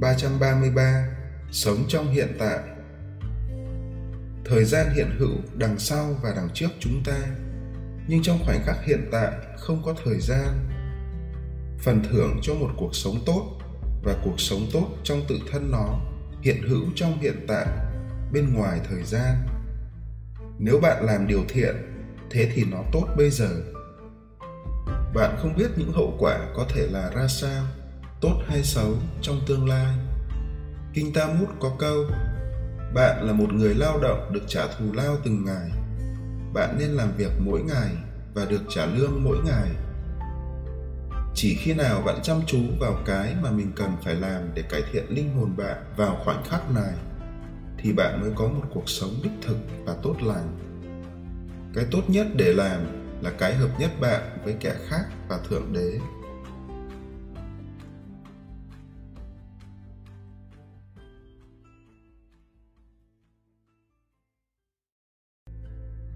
333 Sống trong hiện tại. Thời gian hiện hữu đằng sau và đằng trước chúng ta, Nhưng trong khoảnh khắc hiện tại không có thời gian. Phần thưởng cho một cuộc sống tốt và cuộc sống tốt trong tự thân nó hiện hữu trong hiện tại, bên ngoài thời gian. Nếu bạn làm điều thiện, thế thì nó tốt bây giờ. Bạn không biết những hậu quả có thể là ra sao tốt hay xấu trong tương lai? Kinh tam mút có câu, bạn là một người lao động được trả thù lao từng ngày. Bạn nên làm việc mỗi ngày và được trả lương mỗi ngày. Chỉ khi nào bạn chăm chú vào cái mà mình cần phải làm để cải thiện linh hồn bạn vào khoảnh khắc này, thì bạn mới có một cuộc sống đích thực và tốt lành. Cái tốt nhất để làm là cái hợp nhất bạn với kẻ khác và thượng đế.